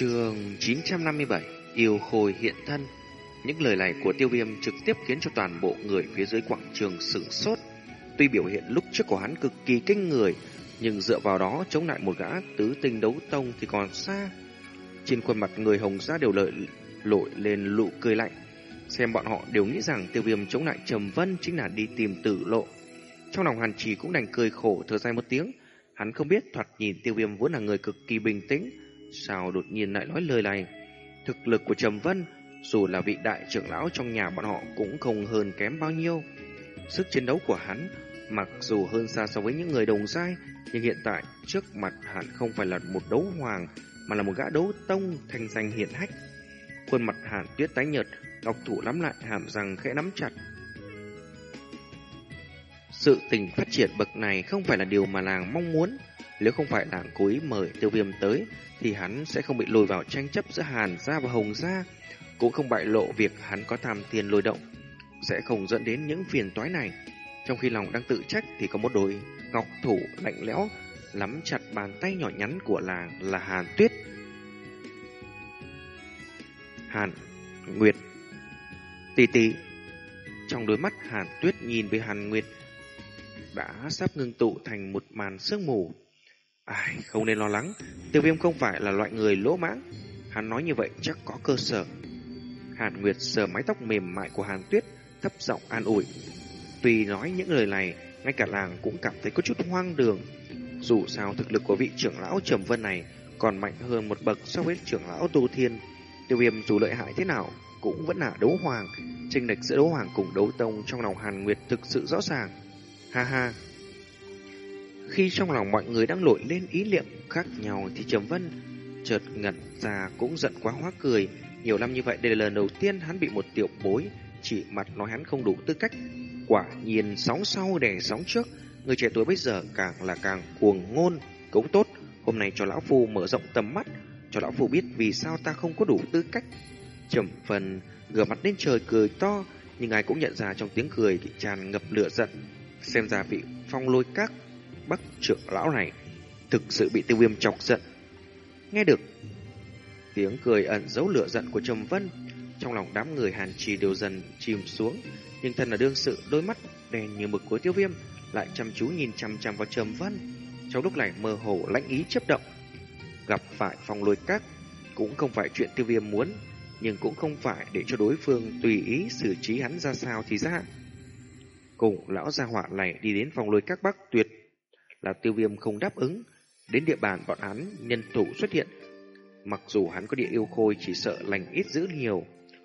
Trường 957 Yêu khôi hiện thân. Những lời này của tiêu viêm trực tiếp khiến cho toàn bộ người phía dưới quảng trường sửng sốt. Tuy biểu hiện lúc trước của hắn cực kỳ kinh người, Nhưng dựa vào đó chống lại một gã tứ tinh đấu tông thì còn xa. Trên khuôn mặt người hồng ra đều lợi, lội lên lụ cười lạnh. Xem bọn họ đều nghĩ rằng tiêu viêm chống lại Trầm Vân chính là đi tìm tử lộ. Trong lòng hàn trì cũng đành cười khổ thở dài một tiếng. Hắn không biết thoạt nhìn tiêu viêm vốn là người cực kỳ bình tĩnh Sao đột nhiên lại nói lời này? Thực lực của Trầm Vân, Dù là vị đại trưởng lão trong nhà bọn họ Cũng không hơn kém bao nhiêu. Sức chiến đấu của hắn, Mặc dù hơn xa so với những người đồng giai, Nhưng hiện tại trước mặt hắn không phải là một đấu hoàng, Mà là một gã đấu tông thành danh hiện hách. Khuôn mặt hàn tuyết tái nhợt, Ngọc thủ lắm lại, hàm răng khẽ nắm chặt. Sự tình phát triển bậc này không phải là điều mà làng mong muốn. Nếu không phải làng cố ý mời tiêu viêm tới thì hắn sẽ không bị lùi vào tranh chấp giữa Hàn gia và Hồng gia, cũng không bại lộ việc hắn có tham tiền lôi động, sẽ không dẫn đến những phiền toái này. Trong khi lòng đang tự trách thì có một đôi ngọc thủ lạnh lẽo nắm chặt bàn tay nhỏ nhắn của làng là Hàn Tuyết. Hàn Nguyệt Tì tì Trong đôi mắt Hàn Tuyết nhìn về Hàn Nguyệt đã sắp ngưng tụ thành một màn sương mù. Ai, không nên lo lắng, tiêu viêm không phải là loại người lỗ mãng. Hắn nói như vậy chắc có cơ sở. Hàn Nguyệt sờ mái tóc mềm mại của Hàn Tuyết, thấp giọng an ủi. Tuy nói những lời này, ngay cả làng cũng cảm thấy có chút hoang đường. Dù sao thực lực của vị trưởng lão Trầm Vân này còn mạnh hơn một bậc so với trưởng lão Tu Thiên. Tiêu viêm dù lợi hại thế nào, cũng vẫn là đấu hoàng. Tranh lệch giữa đấu hoàng cùng đấu tông trong lòng Hàn Nguyệt thực sự rõ ràng. Ha ha, khi trong lòng mọi người đang nổi lên ý niệm khác nhau thì Trầm Vân chợt ngẩn ra cũng giận quá hóa cười. Nhiều năm như vậy đây là lần đầu tiên hắn bị một tiểu bối chỉ mặt nói hắn không đủ tư cách. Quả nhiên sóng sau đè sóng trước, người trẻ tuổi bây giờ càng là càng cuồng ngôn, cũng tốt. Hôm nay cho lão phu mở rộng tầm mắt, cho lão phu biết vì sao ta không có đủ tư cách. Trầm Vân ngửa mặt lên trời cười to, nhưng ai cũng nhận ra trong tiếng cười thì tràn ngập lửa giận. Xem ra vị phong lôi các bắc trưởng lão này thực sự bị tiêu viêm chọc giận. Nghe được tiếng cười ẩn giấu lửa giận của Trầm Vân, trong lòng đám người hàn trì đều dần chìm xuống, nhưng thân là đương sự đôi mắt đen như mực của tiêu viêm lại chăm chú nhìn chăm chăm vào Trầm Vân. Trong lúc này mơ hồ lãnh ý chấp động, gặp phải phong lôi các cũng không phải chuyện tiêu viêm muốn, nhưng cũng không phải để cho đối phương tùy ý xử trí hắn ra sao thì ra. Cùng lão gia họa này đi đến phòng lôi các bắc tuyệt là tiêu viêm không đáp ứng. Đến địa bàn bọn hắn, nhân thủ xuất hiện. Mặc dù hắn có địa yêu khôi chỉ sợ lành ít dữ nhiều.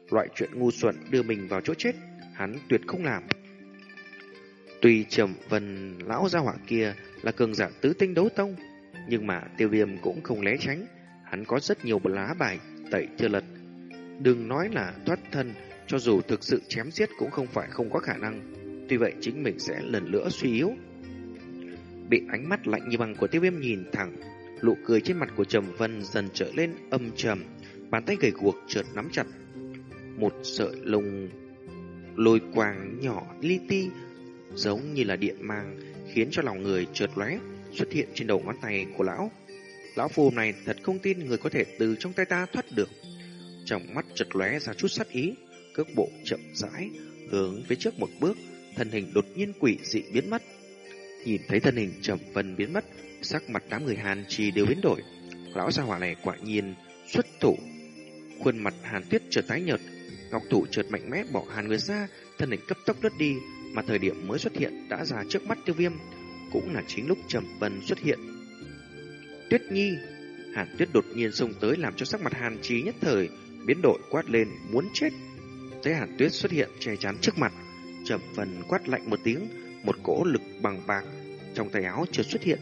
Loại chuyện ngu xuẩn đưa mình vào chỗ chết, hắn tuyệt không làm. Tuy trầm vần lão gia hỏa kia là cường giả tứ tinh đấu tông, nhưng mà tiêu viêm cũng không lé tránh. Hắn có rất nhiều lá bài, tẩy chưa lật. Đừng nói là thoát thân, cho dù thực sự chém giết cũng không phải không có khả năng. Tuy vậy chính mình sẽ lần nữa suy yếu. Bị ánh mắt lạnh như băng của tiêu viêm nhìn thẳng, nụ cười trên mặt của Trầm Vân dần trở lên âm trầm, bàn tay gầy guộc chợt nắm chặt. Một sợi lông lôi quang nhỏ li ti, giống như là điện mang, khiến cho lòng người chợt lóe xuất hiện trên đầu ngón tay của lão. Lão phù này thật không tin người có thể từ trong tay ta thoát được. Trong mắt chợt lóe ra chút sát ý, cước bộ chậm rãi hướng phía trước một bước, thân hình đột nhiên quỷ dị biến mất. Nhìn thấy thân hình trầm vân biến mất, sắc mặt đám người Hàn Trì đều biến đổi. Lão gia hỏa này quả nhiên xuất thủ. Khuôn mặt Hàn Tuyết chợt tái nhợt, ngọc thủ chợt mạnh mẽ bỏ Hàn người ra, thân hình cấp tốc lướt đi, mà thời điểm mới xuất hiện đã ra trước mắt Tiêu Viêm, cũng là chính lúc trầm vân xuất hiện. Tuyết Nhi, Hàn Tuyết đột nhiên xông tới làm cho sắc mặt Hàn Trì nhất thời biến đổi quát lên muốn chết. Thấy Hàn Tuyết xuất hiện che chắn trước mặt, Trầm Vân quát lạnh một tiếng, một cỗ lực bằng bạc trong tay áo chợt xuất hiện,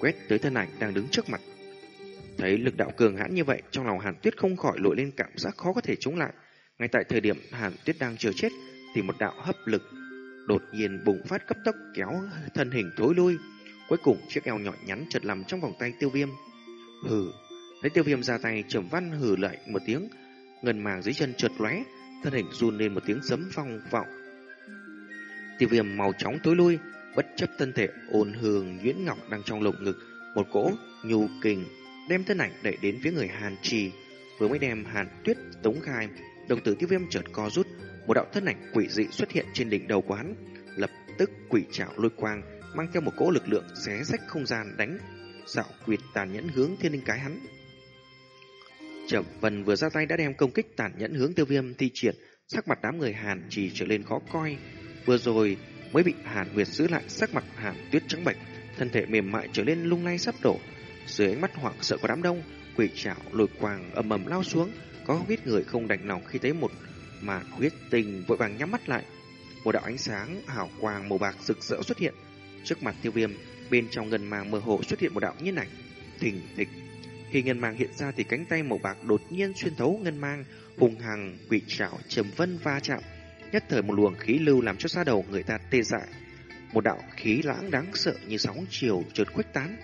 quét tới thân ảnh đang đứng trước mặt. Thấy lực đạo cường hãn như vậy, trong lòng Hàn Tuyết không khỏi nổi lên cảm giác khó có thể chống lại. Ngay tại thời điểm Hàn Tuyết đang chờ chết, thì một đạo hấp lực đột nhiên bùng phát cấp tốc kéo thân hình thối lui. Cuối cùng chiếc eo nhỏ nhắn chợt nằm trong vòng tay Tiêu Viêm. Hừ, thấy Tiêu Viêm ra tay, Trầm Văn hừ lại một tiếng, ngân màng dưới chân chợt lóe, thân hình run lên một tiếng sấm phong vọng Tiêu viêm màu chóng tối lui, bất chấp thân thể ôn hương nguyễn ngọc đang trong lồng ngực, một cỗ nhu kình đem thân ảnh đẩy đến phía người Hàn Trì, vừa mới đem Hàn Tuyết tống khai, đồng tử tiêu viêm chợt co rút, một đạo thân ảnh quỷ dị xuất hiện trên đỉnh đầu quán, hắn, lập tức quỷ trảo lôi quang, mang theo một cỗ lực lượng xé rách không gian đánh, dạo quyệt tàn nhẫn hướng thiên linh cái hắn. Trầm Vân vừa ra tay đã đem công kích tàn nhẫn hướng tiêu viêm thi triển, sắc mặt đám người Hàn trì trở lên khó coi. Vừa rồi mới bị Hàn Nguyệt giữ lại sắc mặt Hàn Tuyết trắng bệch, thân thể mềm mại trở nên lung lay sắp đổ. Dưới ánh mắt hoảng sợ của đám đông, quỷ trảo lồi quàng ầm ầm lao xuống, có không ít người không đành lòng khi thấy một màn huyết tình vội vàng nhắm mắt lại. Một đạo ánh sáng hào quang màu bạc rực rỡ xuất hiện trước mặt tiêu viêm, bên trong ngân màng mơ hồ xuất hiện một đạo nhân ảnh, thình thịch. Khi ngân mang hiện ra thì cánh tay màu bạc đột nhiên xuyên thấu ngân mang, hùng hằng quỷ trảo trầm vân va chạm, nhất thời một luồng khí lưu làm cho da đầu người ta tê dại. Một đạo khí lãng đáng sợ như sóng chiều trượt khuếch tán,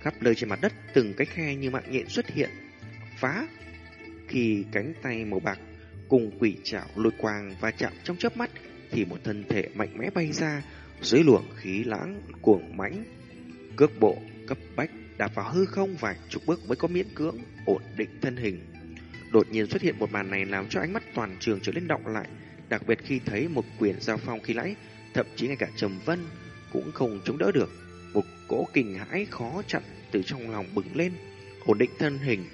khắp nơi trên mặt đất từng cái khe như mạng nhện xuất hiện, phá. Khi cánh tay màu bạc cùng quỷ chảo lôi quang va chạm trong chớp mắt thì một thân thể mạnh mẽ bay ra dưới luồng khí lãng cuồng mãnh, cước bộ cấp bách đạp vào hư không vài chục bước mới có miễn cưỡng ổn định thân hình. Đột nhiên xuất hiện một màn này làm cho ánh mắt toàn trường trở nên động lại, đặc biệt khi thấy một quyền giao phong khi lãnh, thậm chí ngay cả Trầm Vân cũng không chống đỡ được. Một cỗ kinh hãi khó chặn từ trong lòng bừng lên, ổn định thân hình.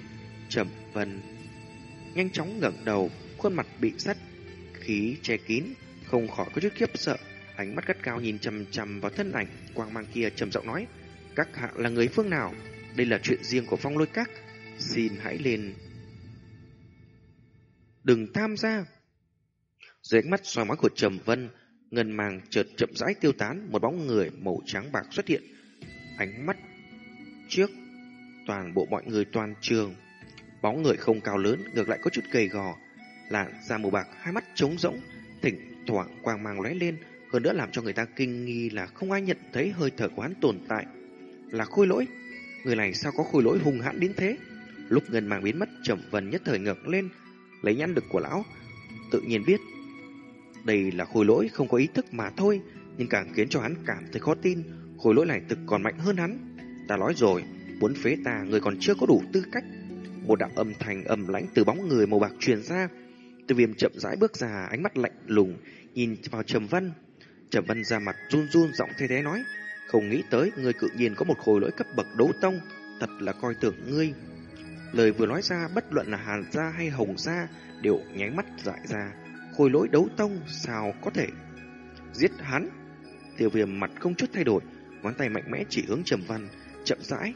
Trầm Vân nhanh chóng ngẩng đầu, khuôn mặt bị sắt khí che kín, không khỏi có chút khiếp sợ, ánh mắt gắt cao nhìn chằm chằm vào thân ảnh quang mang kia trầm giọng nói: "Các hạ là người phương nào? Đây là chuyện riêng của Phong Lôi Các, xin hãy lên đừng tham gia." Dưới ánh mắt soi mói của Trầm Vân, ngân màng chợt chậm rãi tiêu tán, một bóng người màu trắng bạc xuất hiện. Ánh mắt trước toàn bộ mọi người toàn trường, bóng người không cao lớn, ngược lại có chút gầy gò, làn da màu bạc, hai mắt trống rỗng, thỉnh thoảng quang mang lóe lên, hơn nữa làm cho người ta kinh nghi là không ai nhận thấy hơi thở của hắn tồn tại. Là khôi lỗi, người này sao có khôi lỗi hùng hãn đến thế? Lúc ngân màng biến mất, Trầm Vân nhất thời ngược lên, lấy nhãn lực của lão, tự nhiên biết đây là khối lỗi không có ý thức mà thôi, nhưng càng khiến cho hắn cảm thấy khó tin, khối lỗi này thực còn mạnh hơn hắn. Ta nói rồi, muốn phế ta người còn chưa có đủ tư cách. Một đạo âm thanh ầm lãnh từ bóng người màu bạc truyền ra. Từ viêm chậm rãi bước ra, ánh mắt lạnh lùng, nhìn vào Trầm Vân. Trầm Vân ra mặt run run giọng thế thế nói, không nghĩ tới người cự nhiên có một khối lỗi cấp bậc đấu tông, thật là coi thường ngươi. Lời vừa nói ra, bất luận là Hàn gia hay Hồng gia đều nháy mắt dại ra khôi lỗi đấu tông sao có thể giết hắn. Tiêu viêm mặt không chút thay đổi, ngón tay mạnh mẽ chỉ hướng trầm văn, chậm rãi.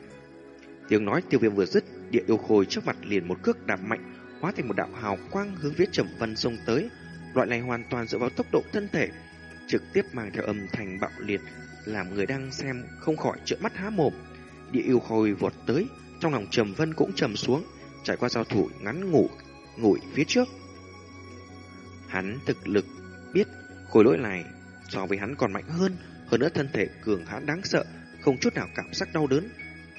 Tiếng nói tiêu viêm vừa dứt, địa yêu khôi trước mặt liền một cước đạp mạnh, hóa thành một đạo hào quang hướng phía trầm văn xông tới. Loại này hoàn toàn dựa vào tốc độ thân thể, trực tiếp mang theo âm thanh bạo liệt, làm người đang xem không khỏi trợn mắt há mồm. Địa yêu khôi vọt tới, trong lòng trầm vân cũng trầm xuống, trải qua giao thủ ngắn ngủ ngủi phía trước Hắn thực lực biết khối lỗi này so với hắn còn mạnh hơn, hơn nữa thân thể cường hãn đáng sợ, không chút nào cảm giác đau đớn.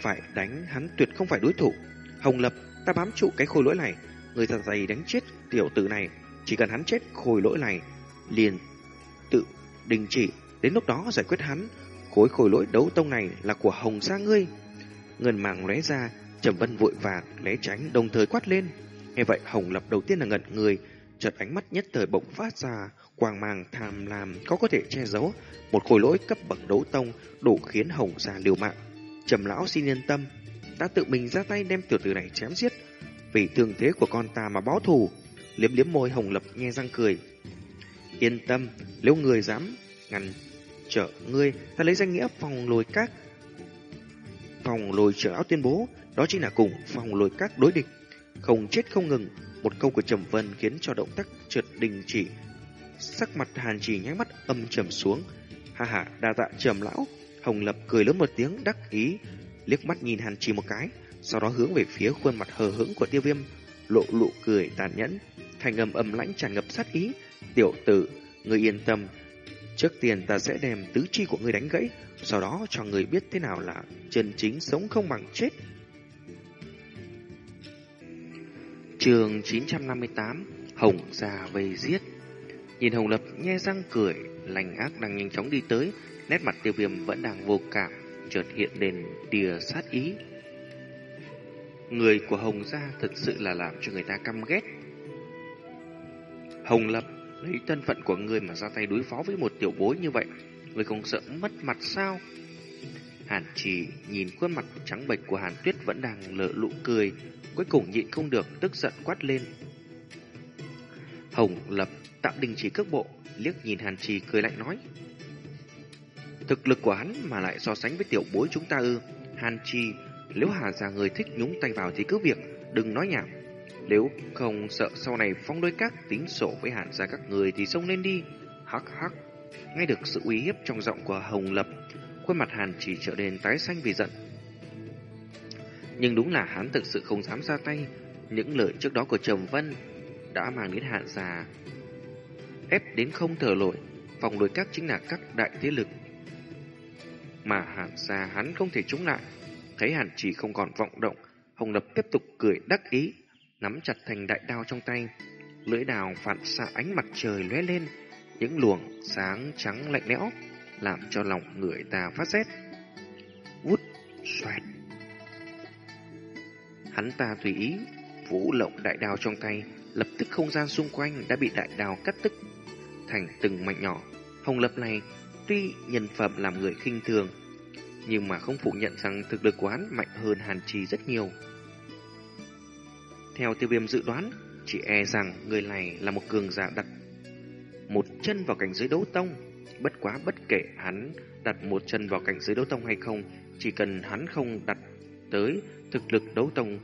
Phải đánh hắn tuyệt không phải đối thủ. Hồng Lập, ta bám trụ cái khối lỗi này, người thật dày đánh chết tiểu tử này. Chỉ cần hắn chết khối lỗi này, liền tự đình chỉ. Đến lúc đó giải quyết hắn, khối khối lỗi đấu tông này là của Hồng Sa ngươi. Ngân màng lóe ra, Trầm Vân vội vàng né tránh đồng thời quát lên. Nghe vậy Hồng Lập đầu tiên là ngẩn người, chợt ánh mắt nhất thời bộc phát ra, quang mang tham lam có có thể che giấu, một khối lỗi cấp bậc đấu tông đủ khiến hồng gia liều mạng. Trầm lão xin yên tâm, ta tự mình ra tay đem tiểu tử này chém giết. Vì thương thế của con ta mà báo thù, liếm liếm môi hồng lập nghe răng cười. Yên tâm, nếu người dám ngăn trở ngươi, ta lấy danh nghĩa phòng lôi các, phòng lôi trưởng lão tuyên bố, đó chính là cùng phòng lôi các đối địch. Không chết không ngừng một câu của Trầm Vân khiến cho động tác trượt đình chỉ. Sắc mặt Hàn Chỉ nháy mắt âm trầm xuống. Ha ha, đa tạ Trầm lão. Hồng Lập cười lớn một tiếng đắc ý, liếc mắt nhìn Hàn Chỉ một cái, sau đó hướng về phía khuôn mặt hờ hững của Tiêu Viêm, lộ lộ cười tàn nhẫn, thành âm âm lãnh tràn ngập sát ý. "Tiểu tử, ngươi yên tâm, trước tiên ta sẽ đem tứ chi của ngươi đánh gãy, sau đó cho ngươi biết thế nào là chân chính sống không bằng chết." Trường 958 Hồng già vây giết Nhìn Hồng Lập nhe răng cười Lành ác đang nhanh chóng đi tới Nét mặt tiêu viêm vẫn đang vô cảm Chợt hiện lên tia sát ý Người của Hồng gia thật sự là làm cho người ta căm ghét. Hồng Lập lấy thân phận của người mà ra tay đối phó với một tiểu bối như vậy, người không sợ mất mặt sao? Hàn Trì nhìn khuôn mặt trắng bệch của Hàn Tuyết vẫn đang lỡ lụ cười, cuối cùng nhịn không được tức giận quát lên. Hồng Lập tạm đình chỉ cước bộ, liếc nhìn Hàn Trì cười lạnh nói. Thực lực của hắn mà lại so sánh với tiểu bối chúng ta ư. Hàn Trì, nếu Hà già người thích nhúng tay vào thì cứ việc, đừng nói nhảm. Nếu không sợ sau này phong đôi các tính sổ với Hàn gia các người thì xông lên đi. Hắc hắc. Nghe được sự uy hiếp trong giọng của Hồng Lập, khuôn mặt Hàn chỉ trở nên tái xanh vì giận. Nhưng đúng là hắn thực sự không dám ra tay. Những lời trước đó của Trầm Vân đã mang đến hạn già ép đến không thở nổi. Phòng đối các chính là các đại thế lực mà hạn già hắn không thể chống lại. Thấy hàn chỉ không còn vọng động, Hồng Lập tiếp tục cười đắc ý, nắm chặt thành đại đao trong tay. Lưỡi đào phản xạ ánh mặt trời lóe lên, những luồng sáng trắng lạnh lẽo, làm cho lòng người ta phát rét. Vút, xoẹt. Hắn ta tùy ý, vũ lộng đại đào trong tay, lập tức không gian xung quanh đã bị đại đào cắt tức thành từng mảnh nhỏ. Hồng Lập này tuy nhân phẩm làm người khinh thường, nhưng mà không phủ nhận rằng thực lực của hắn mạnh hơn Hàn Trì rất nhiều. Theo tiêu viêm dự đoán, chỉ e rằng người này là một cường giả đặt một chân vào cảnh giới đấu tông. Bất quá bất kể hắn đặt một chân vào cảnh giới đấu tông hay không, chỉ cần hắn không đặt tới thực lực đấu tông,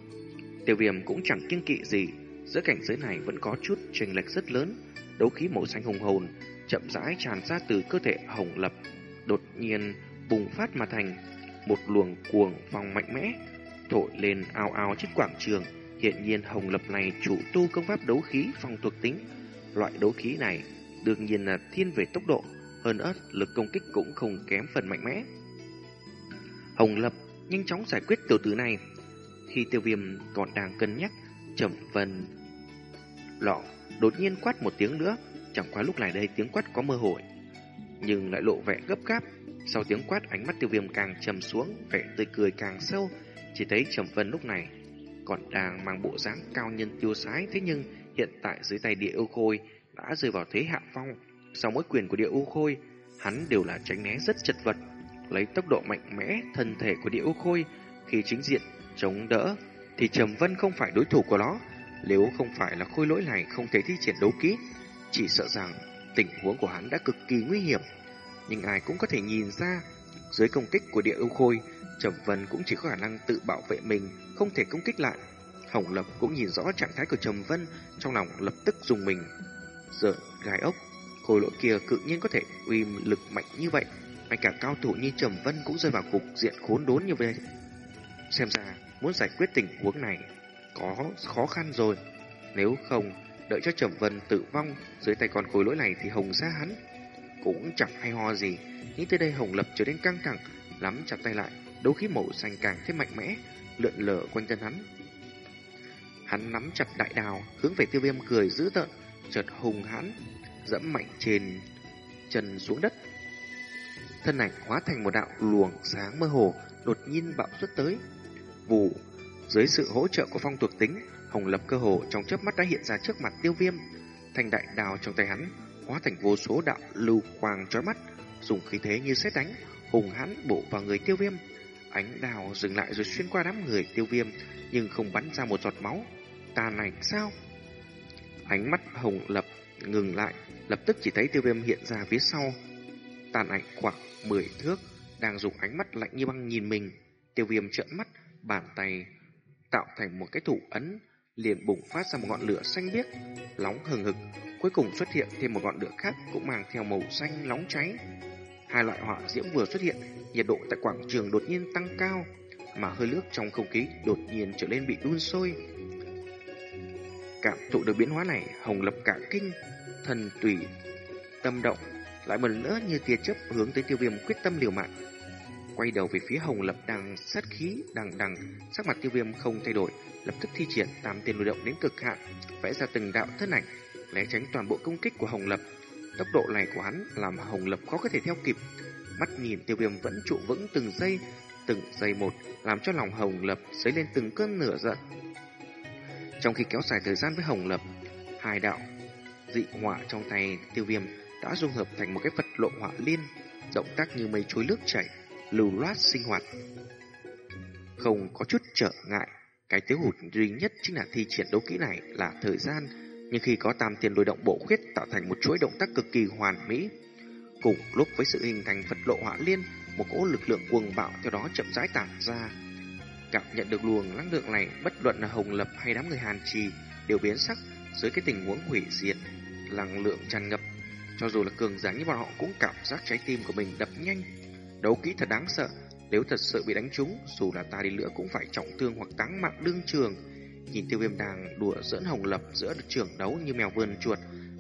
tiêu viêm cũng chẳng kiêng kỵ gì. Giữa cảnh giới này vẫn có chút chênh lệch rất lớn, đấu khí màu xanh hùng hồn chậm rãi tràn ra từ cơ thể hồng lập, đột nhiên bùng phát mà thành một luồng cuồng phong mạnh mẽ, thổi lên ao ao trên quảng trường. Hiện nhiên hồng lập này chủ tu công pháp đấu khí phong thuộc tính. Loại đấu khí này đương nhiên là thiên về tốc độ, hơn nữa lực công kích cũng không kém phần mạnh mẽ. Hồng lập nhanh chóng giải quyết tiểu tử này. Khi tiêu viêm còn đang cân nhắc, trầm vân lọ đột nhiên quát một tiếng nữa, chẳng qua lúc này đây tiếng quát có mơ hồ, nhưng lại lộ vẻ gấp gáp. Sau tiếng quát, ánh mắt tiêu viêm càng trầm xuống, vẻ tươi cười càng sâu. Chỉ thấy Trầm Vân lúc này còn đang mang bộ dáng cao nhân tiêu sái, thế nhưng hiện tại dưới tay địa yêu khôi đã rơi vào thế hạ phong. Sau mỗi quyền của địa u khôi, hắn đều là tránh né rất chật vật. Lấy tốc độ mạnh mẽ, thân thể của địa u khôi khi chính diện chống đỡ, thì Trầm Vân không phải đối thủ của nó. Nếu không phải là khôi lỗi này không thể thi triển đấu kỹ, chỉ sợ rằng tình huống của hắn đã cực kỳ nguy hiểm. Nhưng ai cũng có thể nhìn ra, dưới công kích của địa ưu khôi, Trầm Vân cũng chỉ có khả năng tự bảo vệ mình, không thể công kích lại. Hồng Lập cũng nhìn rõ trạng thái của Trầm Vân, trong lòng lập tức dùng mình. Giờ gai ốc, khôi lỗi kia cự nhiên có thể uy lực mạnh như vậy, ngay cả cao thủ như Trầm Vân cũng rơi vào cục diện khốn đốn như vậy. Xem ra, muốn giải quyết tình huống này có khó khăn rồi. Nếu không, đợi cho Trầm Vân tử vong dưới tay con khối lỗi này thì Hồng ra hắn cũng chẳng hay ho gì. Nghĩ tới đây Hồng Lập trở nên căng thẳng, lắm chặt tay lại, đấu khí màu xanh càng thêm mạnh mẽ, lượn lờ quanh thân hắn. Hắn nắm chặt đại đào, hướng về tiêu viêm cười dữ tợn, chợt hùng hãn, dẫm mạnh trên chân xuống đất. Thân ảnh hóa thành một đạo luồng sáng mơ hồ, đột nhiên bạo xuất tới. Vù, dưới sự hỗ trợ của phong thuộc tính, Hồng Lập cơ hồ trong chớp mắt đã hiện ra trước mặt tiêu viêm. Thành đại đào trong tay hắn, hóa thành vô số đạo lưu quang chói mắt, dùng khí thế như xét đánh, hùng hãn bổ vào người tiêu viêm. Ánh đào dừng lại rồi xuyên qua đám người tiêu viêm, nhưng không bắn ra một giọt máu. Tàn ảnh sao? Ánh mắt Hồng Lập ngừng lại, lập tức chỉ thấy tiêu viêm hiện ra phía sau. Tàn ảnh khoảng 10 thước, đang dùng ánh mắt lạnh như băng nhìn mình. Tiêu viêm trợn mắt, bàn tay tạo thành một cái thủ ấn, liền bùng phát ra một ngọn lửa xanh biếc, nóng hừng hực, cuối cùng xuất hiện thêm một ngọn lửa khác cũng mang theo màu xanh nóng cháy. Hai loại hỏa diễm vừa xuất hiện, nhiệt độ tại quảng trường đột nhiên tăng cao, mà hơi nước trong không khí đột nhiên trở nên bị đun sôi. Cảm thụ được biến hóa này, Hồng Lập cả kinh, thần tùy, tâm động, lại một lần nữa như tia chớp hướng tới tiêu viêm quyết tâm liều mạng quay đầu về phía Hồng Lập đang sát khí đằng đằng, sắc mặt tiêu viêm không thay đổi, lập tức thi triển tam tiền lưu động đến cực hạn, vẽ ra từng đạo thân ảnh, né tránh toàn bộ công kích của Hồng Lập. Tốc độ này của hắn làm Hồng Lập khó có thể theo kịp. Mắt nhìn tiêu viêm vẫn trụ vững từng giây, từng giây một, làm cho lòng Hồng Lập dấy lên từng cơn nửa giận. Trong khi kéo dài thời gian với Hồng Lập, hai đạo dị họa trong tay tiêu viêm đã dung hợp thành một cái vật lộ họa liên, động tác như mây chuối nước chảy, lưu loát sinh hoạt. Không có chút trở ngại, cái thiếu hụt duy nhất chính là thi triển đấu kỹ này là thời gian, nhưng khi có tam tiền đối động bộ khuyết tạo thành một chuỗi động tác cực kỳ hoàn mỹ. Cùng lúc với sự hình thành vật lộ họa liên, một cỗ lực lượng cuồng bạo theo đó chậm rãi tản ra. Cảm nhận được luồng năng lượng này, bất luận là Hồng Lập hay đám người Hàn Trì đều biến sắc dưới cái tình huống hủy diệt, năng lượng tràn ngập. Cho dù là cường giả như bọn họ cũng cảm giác trái tim của mình đập nhanh. Đấu kỹ thật đáng sợ, nếu thật sự bị đánh trúng, dù là ta đi nữa cũng phải trọng thương hoặc táng mạng đương trường. Nhìn tiêu viêm đang đùa dẫn Hồng Lập giữa trường đấu như mèo vườn chuột,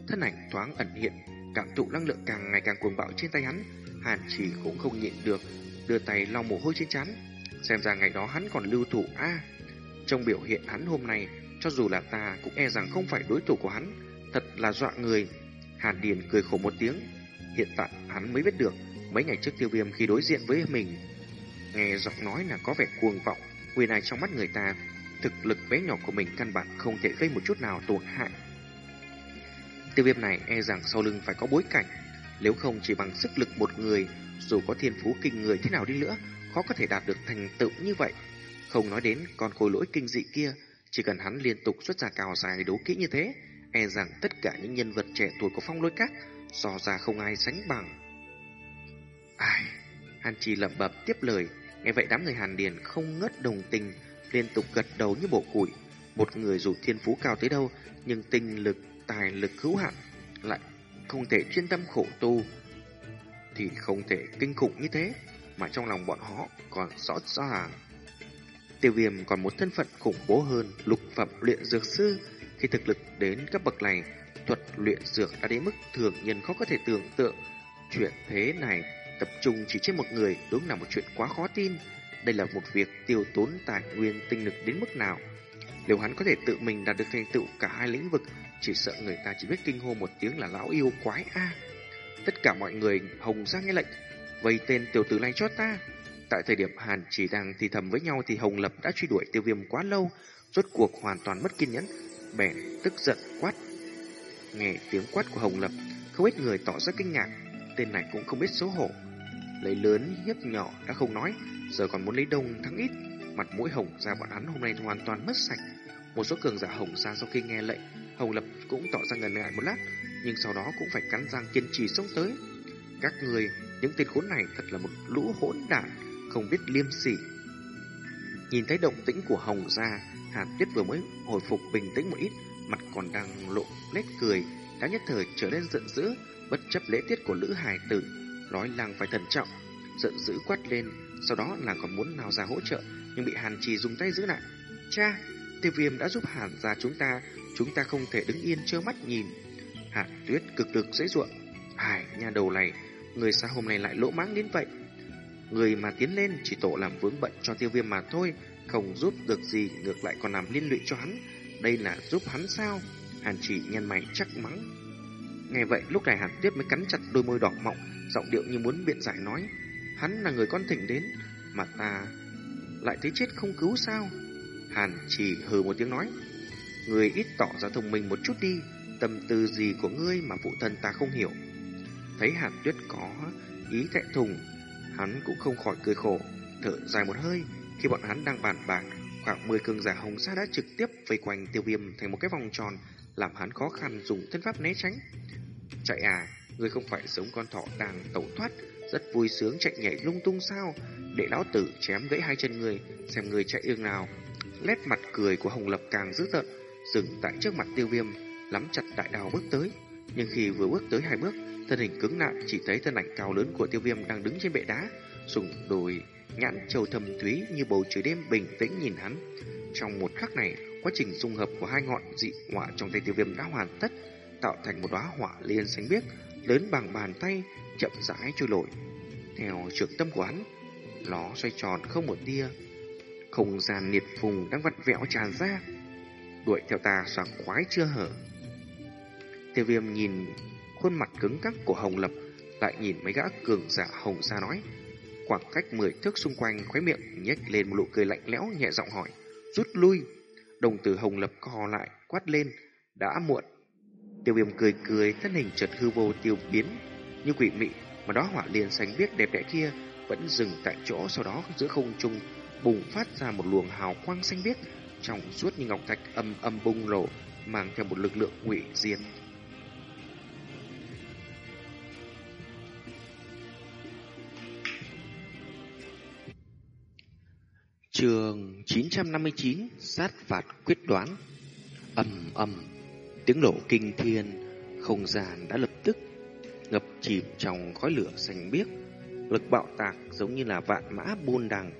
thân ảnh thoáng ẩn hiện, cảm thụ năng lượng càng ngày càng cuồng bạo trên tay hắn. Hàn chỉ cũng không nhịn được, đưa tay lau mồ hôi trên trán. Xem ra ngày đó hắn còn lưu thủ A. trong biểu hiện hắn hôm nay, cho dù là ta cũng e rằng không phải đối thủ của hắn, thật là dọa người. Hàn Điền cười khổ một tiếng, hiện tại hắn mới biết được, mấy ngày trước tiêu viêm khi đối diện với mình, nghe giọng nói là có vẻ cuồng vọng, nguyên này trong mắt người ta, thực lực bé nhỏ của mình căn bản không thể gây một chút nào tổn hại. Tiêu viêm này e rằng sau lưng phải có bối cảnh, nếu không chỉ bằng sức lực một người, dù có thiên phú kinh người thế nào đi nữa, khó có thể đạt được thành tựu như vậy. Không nói đến con khối lỗi kinh dị kia, chỉ cần hắn liên tục xuất ra cào dài đấu kỹ như thế, e rằng tất cả những nhân vật trẻ tuổi của phong lôi các, so ra không ai sánh bằng. Ai... Hàn Trì lẩm bẩm tiếp lời, nghe vậy đám người Hàn Điền không ngớt đồng tình, liên tục gật đầu như bộ củi. Một người dù thiên phú cao tới đâu, nhưng tinh lực, tài lực hữu hạn, lại không thể chuyên tâm khổ tu, thì không thể kinh khủng như thế, mà trong lòng bọn họ còn rõ ràng. Tiêu viêm còn một thân phận khủng bố hơn lục phẩm luyện dược sư. Khi thực lực đến cấp bậc này, thuật luyện dược đã đến mức thường nhân khó có thể tưởng tượng. Chuyện thế này tập trung chỉ trên một người đúng là một chuyện quá khó tin. Đây là một việc tiêu tốn tài nguyên tinh lực đến mức nào. Nếu hắn có thể tự mình đạt được thành tựu cả hai lĩnh vực, chỉ sợ người ta chỉ biết kinh hô một tiếng là lão yêu quái a. Tất cả mọi người hồng ra nghe lệnh, vây tên tiểu tử này cho ta. Tại thời điểm Hàn chỉ đang thì thầm với nhau thì Hồng Lập đã truy đuổi tiêu viêm quá lâu, rốt cuộc hoàn toàn mất kiên nhẫn, bèn tức giận quát. Nghe tiếng quát của Hồng Lập, không ít người tỏ ra kinh ngạc, tên này cũng không biết xấu hổ. Lấy lớn hiếp nhỏ đã không nói, giờ còn muốn lấy đông thắng ít, mặt mũi Hồng ra bọn hắn hôm nay hoàn toàn mất sạch. Một số cường giả Hồng ra sau khi nghe lệnh, Hồng Lập cũng tỏ ra ngần ngại một lát, nhưng sau đó cũng phải cắn răng kiên trì sống tới. Các người, những tên khốn này thật là một lũ hỗn đản, không biết liêm sỉ. Nhìn thấy động tĩnh của Hồng gia, Hà Tuyết vừa mới hồi phục bình tĩnh một ít, mặt còn đang lộ nét cười, đã nhất thời trở nên giận dữ, bất chấp lễ tiết của Lữ Hải Tử, nói làng phải thận trọng, giận dữ quát lên, sau đó làng còn muốn nào ra hỗ trợ, nhưng bị Hàn Trì dùng tay giữ lại. Cha, tiêu viêm đã giúp Hàn gia chúng ta, chúng ta không thể đứng yên trơ mắt nhìn. Hàn Tuyết cực lực dễ ruộng, Hải, nhà đầu này, người sao hôm nay lại lỗ mãng đến vậy? Người mà tiến lên chỉ tổ làm vướng bận cho tiêu viêm mà thôi, không giúp được gì, ngược lại còn làm liên lụy cho hắn. Đây là giúp hắn sao? Hàn chỉ nhân mày chắc mắng. Nghe vậy, lúc này Hàn Tuyết mới cắn chặt đôi môi đỏ mọng, giọng điệu như muốn biện giải nói. Hắn là người con thỉnh đến, mà ta lại thấy chết không cứu sao? Hàn chỉ hừ một tiếng nói. Người ít tỏ ra thông minh một chút đi, tâm tư gì của ngươi mà phụ thân ta không hiểu. Thấy Hàn Tuyết có ý thẹn thùng, hắn cũng không khỏi cười khổ, thở dài một hơi. Khi bọn hắn đang bàn bạc, khoảng 10 cường giả hồng sa đã trực tiếp vây quanh tiêu viêm thành một cái vòng tròn, làm hắn khó khăn dùng thân pháp né tránh. Chạy à, người không phải giống con thỏ đang tẩu thoát, rất vui sướng chạy nhảy lung tung sao? Để lão tử chém gãy hai chân người, xem người chạy ương nào. Lét mặt cười của Hồng Lập càng dữ tợn, dừng tại trước mặt tiêu viêm, lắm chặt đại đào bước tới. Nhưng khi vừa bước tới hai bước, thân hình cứng nặng chỉ thấy thân ảnh cao lớn của tiêu viêm đang đứng trên bệ đá, sùng đồi nhãn châu thầm thúy như bầu trời đêm bình tĩnh nhìn hắn. Trong một khắc này, quá trình dung hợp của hai ngọn dị hỏa trong tay tiêu viêm đã hoàn tất, tạo thành một đóa hỏa liên xanh biếc, lớn bằng bàn tay, chậm rãi trôi nổi. Theo trường tâm của hắn, nó xoay tròn không một tia. Không gian nhiệt phùng đang vặn vẹo tràn ra. Đuổi theo ta sảng khoái chưa hở. Tiêu viêm nhìn khuôn mặt cứng cắc của Hồng Lập, lại nhìn mấy gã cường giả Hồng gia nói. khoảng cách mười thước xung quanh khóe miệng nhếch lên một nụ cười lạnh lẽo nhẹ giọng hỏi, rút lui. Đồng tử hồng lập co lại, quát lên, đã muộn. Tiêu viêm cười cười, thân hình chợt hư vô tiêu biến, như quỷ mị, mà đó hỏa liền xanh biếc đẹp đẽ kia vẫn dừng tại chỗ, sau đó giữa không trung bùng phát ra một luồng hào quang xanh biếc, trong suốt như ngọc thạch âm âm bung lộ, mang theo một lực lượng ngụy diệt. Trường 959 Sát phạt quyết đoán. Ầm ầm, tiếng nổ kinh thiên, không gian đã lập tức ngập chìm trong khói lửa xanh biếc. Lực bạo tạc giống như là vạn mã buôn đằng,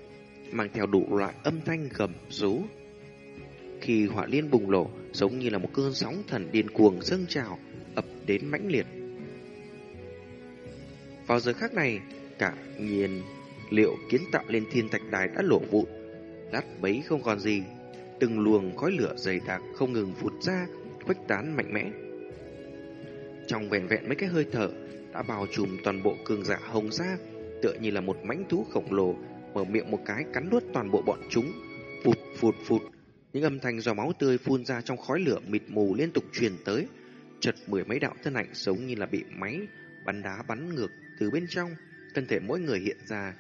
mang theo đủ loại âm thanh gầm rú. Khi hỏa liên bùng nổ, giống như là một cơn sóng thần điên cuồng dâng trào, ập đến mãnh liệt. Vào giờ khắc này, cả nhiên liệu kiến tạo lên thiên thạch đài đã lộ vụn lát bấy không còn gì. Từng luồng khói lửa dày đặc không ngừng phụt ra, khuếch tán mạnh mẽ. Trong vẹn vẹn mấy cái hơi thở, đã bao trùm toàn bộ cường giả hồng ra tựa như là một mãnh thú khổng lồ, mở miệng một cái cắn nuốt toàn bộ bọn chúng. Phụt phụt phụt. Những âm thanh do máu tươi phun ra trong khói lửa mịt mù liên tục truyền tới. Chật mười mấy đạo thân ảnh giống như là bị máy bắn đá bắn ngược từ bên trong. Thân thể mỗi người hiện ra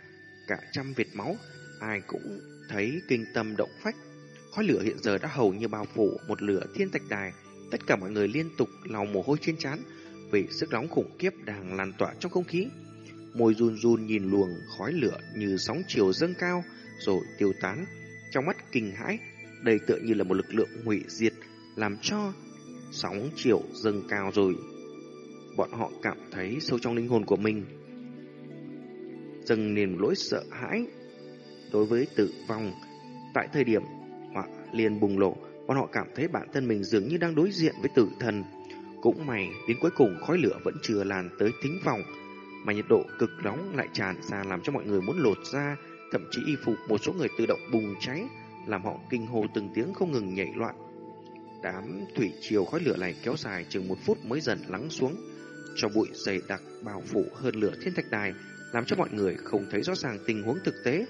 cả trăm vệt máu, ai cũng thấy kinh tâm động phách, khói lửa hiện giờ đã hầu như bao phủ một lửa thiên thạch đài. Tất cả mọi người liên tục lau mồ hôi trên trán, vì sức nóng khủng khiếp đang lan tỏa trong không khí. Môi run run nhìn luồng khói lửa như sóng chiều dâng cao, rồi tiêu tán. Trong mắt kinh hãi, đây tựa như là một lực lượng hủy diệt, làm cho sóng chiều dâng cao rồi. Bọn họ cảm thấy sâu trong linh hồn của mình. Dâng niềm lỗi sợ hãi đối với tử vong tại thời điểm họa liền bùng lộ bọn họ cảm thấy bản thân mình dường như đang đối diện với tử thần cũng may đến cuối cùng khói lửa vẫn chưa lan tới tính vòng mà nhiệt độ cực nóng lại tràn ra làm cho mọi người muốn lột ra thậm chí y phục một số người tự động bùng cháy làm họ kinh hô từng tiếng không ngừng nhảy loạn. Đám thủy triều khói lửa này kéo dài chừng một phút mới dần lắng xuống, cho bụi dày đặc bao phủ hơn lửa thiên thạch đài, làm cho mọi người không thấy rõ ràng tình huống thực tế.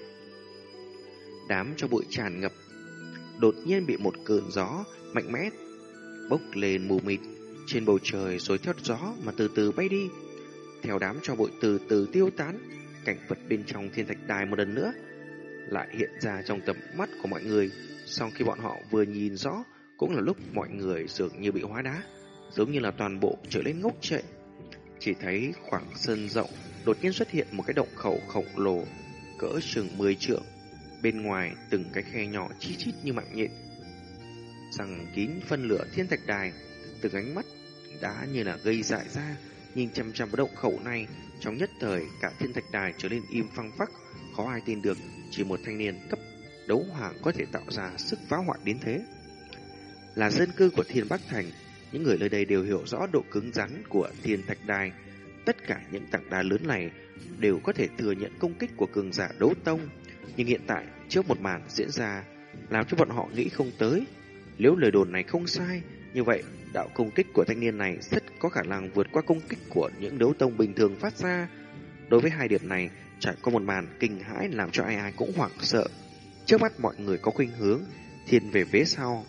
Đám cho bụi tràn ngập, đột nhiên bị một cơn gió mạnh mẽ bốc lên mù mịt trên bầu trời rồi theo gió mà từ từ bay đi. Theo đám cho bụi từ từ tiêu tán, cảnh vật bên trong thiên thạch đài một lần nữa lại hiện ra trong tầm mắt của mọi người. Sau khi bọn họ vừa nhìn rõ, cũng là lúc mọi người dường như bị hóa đá, giống như là toàn bộ trở lên ngốc trệ. Chỉ thấy khoảng sân rộng đột nhiên xuất hiện một cái động khẩu khổng lồ cỡ chừng 10 trượng. Bên ngoài từng cái khe nhỏ chi chít như mạng nhện, rằng kín phân lửa thiên thạch đài, từng ánh mắt đã như là gây dại ra, nhìn chăm chăm vào động khẩu này, trong nhất thời cả thiên thạch đài trở nên im phăng phắc, khó ai tin được chỉ một thanh niên cấp đấu hoàng có thể tạo ra sức phá hoại đến thế. Là dân cư của Thiên Bắc Thành, những người nơi đây đều hiểu rõ độ cứng rắn của Thiên Thạch Đài. Tất cả những tảng đá lớn này đều có thể thừa nhận công kích của cường giả đấu tông. Nhưng hiện tại, trước một màn diễn ra, làm cho bọn họ nghĩ không tới. Nếu lời đồn này không sai, như vậy đạo công kích của thanh niên này rất có khả năng vượt qua công kích của những đấu tông bình thường phát ra. Đối với hai điểm này, trải qua một màn kinh hãi làm cho ai ai cũng hoảng sợ. Trước mắt mọi người có khuynh hướng thiên về phía sau.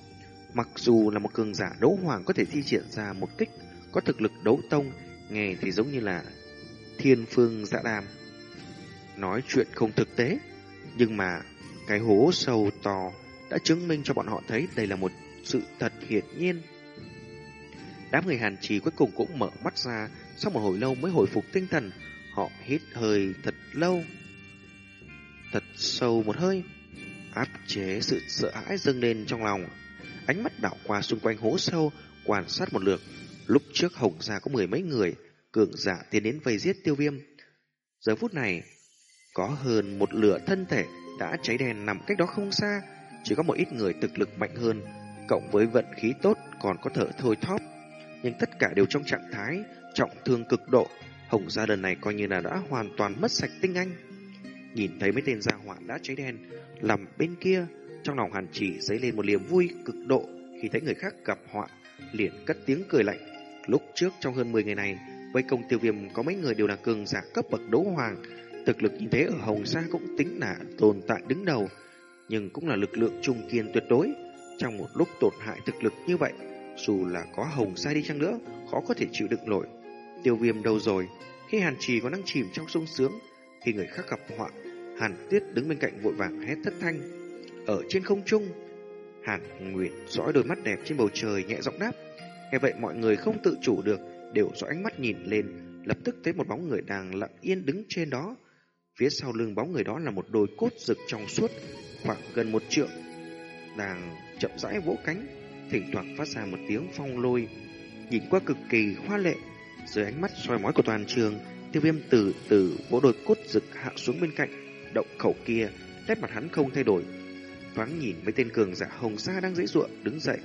Mặc dù là một cường giả đấu hoàng có thể thi triển ra một kích có thực lực đấu tông, nghe thì giống như là thiên phương dạ đàm. Nói chuyện không thực tế, nhưng mà cái hố sâu to đã chứng minh cho bọn họ thấy đây là một sự thật hiển nhiên. Đám người hàn trì cuối cùng cũng mở mắt ra, sau một hồi lâu mới hồi phục tinh thần, Họ hít hơi thật lâu, thật sâu một hơi, áp chế sự sợ hãi dâng lên trong lòng. Ánh mắt đảo qua xung quanh hố sâu, quan sát một lượt. Lúc trước hồng gia có mười mấy người, cường giả tiến đến vây giết tiêu viêm. Giờ phút này, có hơn một lửa thân thể đã cháy đèn nằm cách đó không xa, chỉ có một ít người thực lực mạnh hơn, cộng với vận khí tốt còn có thở thôi thóp. Nhưng tất cả đều trong trạng thái trọng thương cực độ, Hồng gia lần này coi như là đã hoàn toàn mất sạch tinh anh. Nhìn thấy mấy tên gia hỏa đã cháy đen, nằm bên kia, trong lòng hàn chỉ dấy lên một niềm vui cực độ khi thấy người khác gặp họa, liền cất tiếng cười lạnh. Lúc trước trong hơn 10 ngày này, với công tiêu viêm có mấy người đều là cường giả cấp bậc đấu hoàng, Thực lực như thế ở Hồng Sa cũng tính là tồn tại đứng đầu, nhưng cũng là lực lượng trung kiên tuyệt đối. Trong một lúc tổn hại thực lực như vậy, dù là có Hồng Sa đi chăng nữa, khó có thể chịu đựng nổi. Tiêu viêm đâu rồi? Khi Hàn Trì còn đang chìm trong sung sướng, khi người khác gặp họa, Hàn Tuyết đứng bên cạnh vội vàng hét thất thanh. Ở trên không trung, Hàn Nguyệt dõi đôi mắt đẹp trên bầu trời nhẹ giọng đáp. Nghe vậy mọi người không tự chủ được, đều dõi ánh mắt nhìn lên, lập tức thấy một bóng người đang lặng yên đứng trên đó. Phía sau lưng bóng người đó là một đôi cốt rực trong suốt, khoảng gần một trượng, đang chậm rãi vỗ cánh, thỉnh thoảng phát ra một tiếng phong lôi, nhìn qua cực kỳ hoa lệ. Dưới ánh mắt soi mói của toàn trường, tiêu viêm từ từ vỗ đôi cốt rực hạ xuống bên cạnh, động khẩu kia, nét mặt hắn không thay đổi. Thoáng nhìn mấy tên cường giả hồng sa đang dễ ruộng đứng dậy,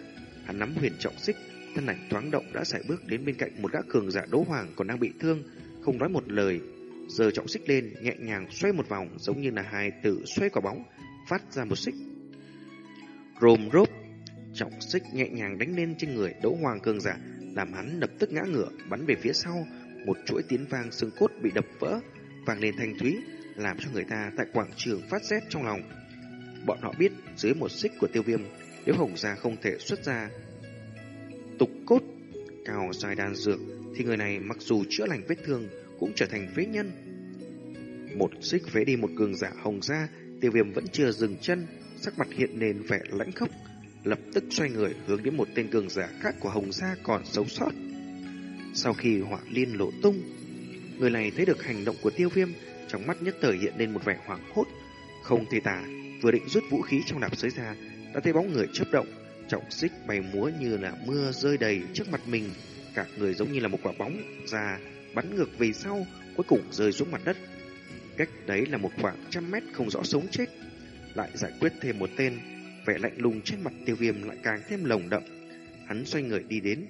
hắn nắm huyền trọng xích, thân ảnh thoáng động đã sải bước đến bên cạnh một gã cường giả đấu hoàng còn đang bị thương, không nói một lời, giờ trọng xích lên, nhẹ nhàng xoay một vòng giống như là hai tử xoay quả bóng, phát ra một xích. Rồm rốp, trọng xích nhẹ nhàng đánh lên trên người Đỗ hoàng cường giả, làm hắn lập tức ngã ngửa, bắn về phía sau, một chuỗi tiếng vang xương cốt bị đập vỡ, vang lên thanh thúy, làm cho người ta tại quảng trường phát rét trong lòng. Bọn họ biết dưới một xích của tiêu viêm, nếu hồng gia không thể xuất ra tục cốt cao dài đan dược, thì người này mặc dù chữa lành vết thương cũng trở thành phế nhân. Một xích phế đi một cường giả hồng gia, tiêu viêm vẫn chưa dừng chân, sắc mặt hiện nền vẻ lãnh khốc, lập tức xoay người hướng đến một tên cường giả khác của hồng gia còn sống sót. Sau khi hỏa liên lộ tung, người này thấy được hành động của tiêu viêm, trong mắt nhất thời hiện lên một vẻ hoảng hốt, không thể tả, vừa định rút vũ khí trong nạp sới ra, đã thấy bóng người chớp động, trọng xích bay múa như là mưa rơi đầy trước mặt mình, cả người giống như là một quả bóng ra bắn ngược về sau, cuối cùng rơi xuống mặt đất. Cách đấy là một khoảng trăm mét không rõ sống chết. Lại giải quyết thêm một tên, vẻ lạnh lùng trên mặt tiêu viêm lại càng thêm lồng đậm. Hắn xoay người đi đến,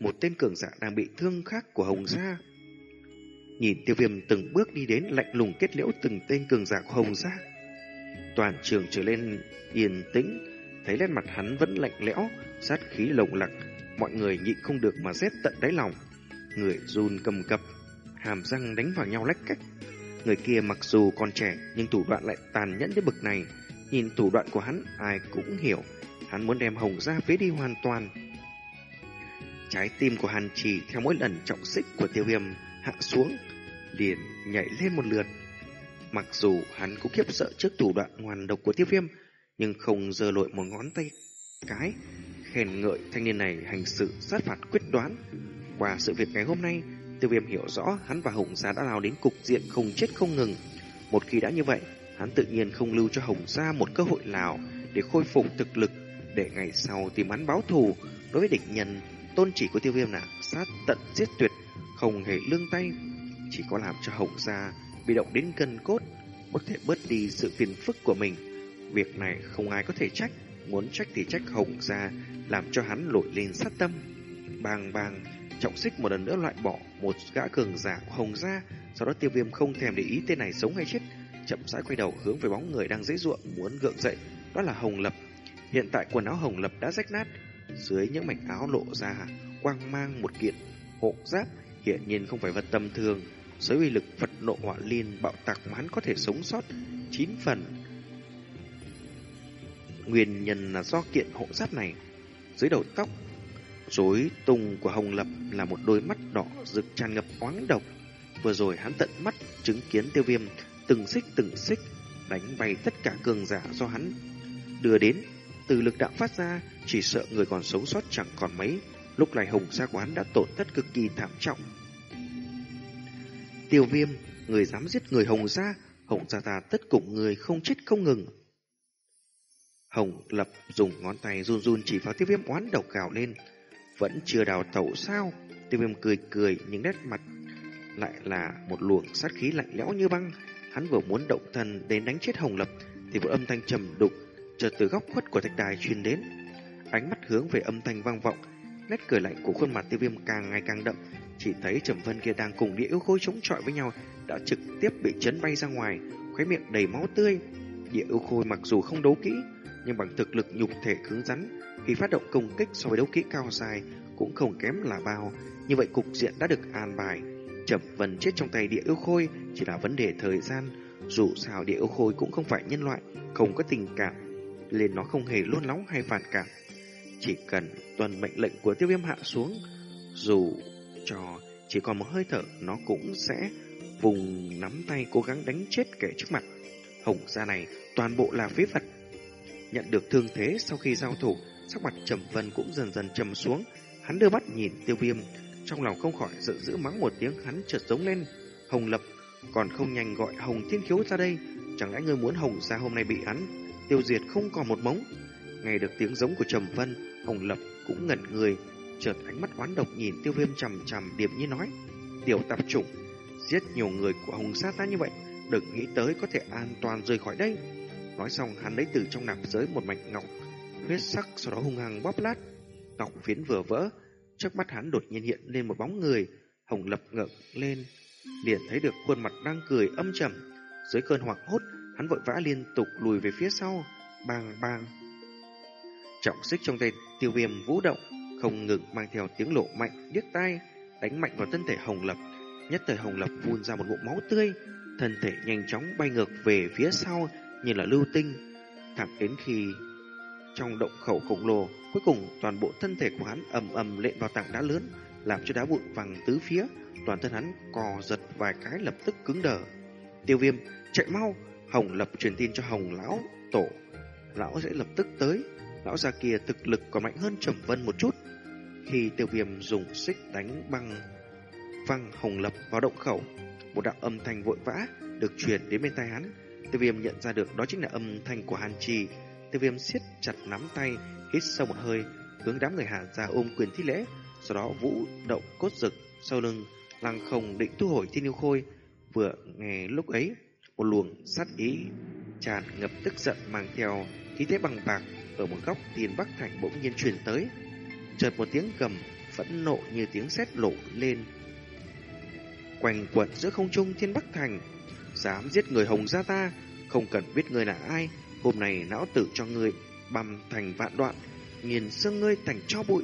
một tên cường giả đang bị thương khác của Hồng Gia. Nhìn tiêu viêm từng bước đi đến lạnh lùng kết liễu từng tên cường giả của Hồng Gia. Toàn trường trở lên yên tĩnh, thấy lên mặt hắn vẫn lạnh lẽo, sát khí lồng lặc, mọi người nhịn không được mà rét tận đáy lòng. Người run cầm cập, hàm răng đánh vào nhau lách cách. Người kia mặc dù còn trẻ nhưng thủ đoạn lại tàn nhẫn đến bực này. Nhìn thủ đoạn của hắn ai cũng hiểu. Hắn muốn đem Hồng ra phế đi hoàn toàn. Trái tim của Hàn Trì theo mỗi lần trọng xích của tiêu viêm hạ xuống, liền nhảy lên một lượt. Mặc dù hắn cũng khiếp sợ trước thủ đoạn ngoan độc của tiêu viêm, nhưng không giơ lội một ngón tay cái, khen ngợi thanh niên này hành sự sát phạt quyết đoán. Qua sự việc ngày hôm nay, tiêu viêm hiểu rõ hắn và Hồng Gia đã lao đến cục diện không chết không ngừng. Một khi đã như vậy, hắn tự nhiên không lưu cho Hồng Gia một cơ hội nào để khôi phục thực lực, để ngày sau tìm hắn báo thù. Đối với địch nhân, tôn chỉ của tiêu viêm là sát tận giết tuyệt, không hề lương tay, chỉ có làm cho Hồng Gia bị động đến cân cốt, có thể bớt đi sự phiền phức của mình. Việc này không ai có thể trách, muốn trách thì trách Hồng Gia, làm cho hắn nổi lên sát tâm. Bang bang, trọng xích một lần nữa loại bỏ một gã cường giả của Hồng Gia, sau đó tiêu viêm không thèm để ý tên này sống hay chết, chậm rãi quay đầu hướng về bóng người đang dễ ruộng muốn gượng dậy, đó là Hồng Lập. Hiện tại quần áo Hồng Lập đã rách nát, dưới những mảnh áo lộ ra quang mang một kiện hộ giáp, hiện nhiên không phải vật tầm thường, dưới uy lực Phật nộ hỏa liên bạo tạc mà hắn có thể sống sót chín phần. Nguyên nhân là do kiện hộ giáp này, dưới đầu tóc rối tung của Hồng Lập là một đôi mắt đỏ rực tràn ngập oán độc. Vừa rồi hắn tận mắt chứng kiến tiêu viêm từng xích từng xích đánh bay tất cả cường giả do hắn đưa đến. Từ lực đạo phát ra, chỉ sợ người còn sống sót chẳng còn mấy. Lúc này Hồng Sa Quán đã tổn thất cực kỳ thảm trọng. Tiêu viêm, người dám giết người Hồng Gia, Hồng Gia ta tất cùng người không chết không ngừng. Hồng Lập dùng ngón tay run run chỉ vào tiêu viêm oán độc gào lên. Vẫn chưa đào tẩu sao? Tiêu viêm cười cười những nét mặt lại là một luồng sát khí lạnh lẽo như băng. Hắn vừa muốn động thần đến đánh chết Hồng Lập thì một âm thanh trầm đục chợt từ góc khuất của thạch đài truyền đến. Ánh mắt hướng về âm thanh vang vọng, nét cười lạnh của khuôn mặt tiêu viêm càng ngày càng đậm. Chỉ thấy Trầm Vân kia đang cùng địa yêu khôi chống chọi với nhau đã trực tiếp bị chấn bay ra ngoài, khóe miệng đầy máu tươi. Địa yêu khôi mặc dù không đấu kỹ, nhưng bằng thực lực nhục thể cứng rắn, khi phát động công kích so với đấu kỹ cao dài cũng không kém là bao. Như vậy cục diện đã được an bài. Chậm vần chết trong tay địa yêu khôi chỉ là vấn đề thời gian. Dù sao địa yêu khôi cũng không phải nhân loại, không có tình cảm, nên nó không hề luôn nóng hay phản cảm. Chỉ cần tuần mệnh lệnh của tiêu viêm hạ xuống, dù cho chỉ còn một hơi thở, nó cũng sẽ vùng nắm tay cố gắng đánh chết kẻ trước mặt. Hồng gia này toàn bộ là phế vật. Nhận được thương thế sau khi giao thủ, sắc mặt Trầm Vân cũng dần dần trầm xuống. Hắn đưa mắt nhìn tiêu viêm, trong lòng không khỏi giận dữ mắng một tiếng hắn chợt giống lên. Hồng Lập còn không nhanh gọi Hồng Thiên Khiếu ra đây. Chẳng lẽ ngươi muốn Hồng gia hôm nay bị hắn tiêu diệt không còn một mống? Nghe được tiếng giống của Trầm Vân, Hồng Lập cũng ngẩn người, chợt ánh mắt oán độc nhìn tiêu viêm chằm chằm điềm như nói. Tiểu tạp chủng, giết nhiều người của Hồng gia ta như vậy, đừng nghĩ tới có thể an toàn rời khỏi đây. Nói xong hắn lấy từ trong nạp giới một mảnh ngọc huyết sắc sau đó hung hăng bóp lát. Ngọc phiến vừa vỡ, trước mắt hắn đột nhiên hiện lên một bóng người, Hồng Lập ngẩng lên, liền thấy được khuôn mặt đang cười âm trầm. Dưới cơn hoảng hốt, hắn vội vã liên tục lùi về phía sau, bang bang. Trọng xích trong tay tiêu viêm vũ động, không ngừng mang theo tiếng lộ mạnh, điếc tai, đánh mạnh vào thân thể Hồng Lập. Nhất thời Hồng Lập phun ra một ngụm máu tươi, thân thể nhanh chóng bay ngược về phía sau như là lưu tinh, thẳng đến khi trong động khẩu khổng lồ, cuối cùng toàn bộ thân thể của hắn ầm ầm lện vào tảng đá lớn, làm cho đá vụn văng tứ phía, toàn thân hắn cò giật vài cái lập tức cứng đờ. Tiêu Viêm, chạy mau! Hồng lập truyền tin cho Hồng lão tổ, lão sẽ lập tức tới. Lão già kia thực lực còn mạnh hơn Trầm Vân một chút. Khi Tiêu Viêm dùng xích đánh băng văng Hồng lập vào động khẩu, một đạo âm thanh vội vã được truyền đến bên tai hắn. Tiêu Viêm nhận ra được đó chính là âm thanh của Hàn Trì. Tiêu Viêm siết chặt nắm tay, hít sâu một hơi, hướng đám người Hàn ra ôm quyền thi lễ, sau đó vũ động cốt rực sau lưng, lăng không định thu hồi thiên yêu khôi. Vừa nghe lúc ấy, một luồng sát ý tràn ngập tức giận mang theo khí thế bằng bạc ở một góc tiền bắc thành bỗng nhiên truyền tới. Chợt một tiếng gầm phẫn nộ như tiếng sét lộ lên quanh quẩn giữa không trung thiên bắc thành Dám giết người hồng gia ta, Không cần biết người là ai, Hôm nay não tử cho ngươi băm thành vạn đoạn, nghiền xương ngươi thành cho bụi.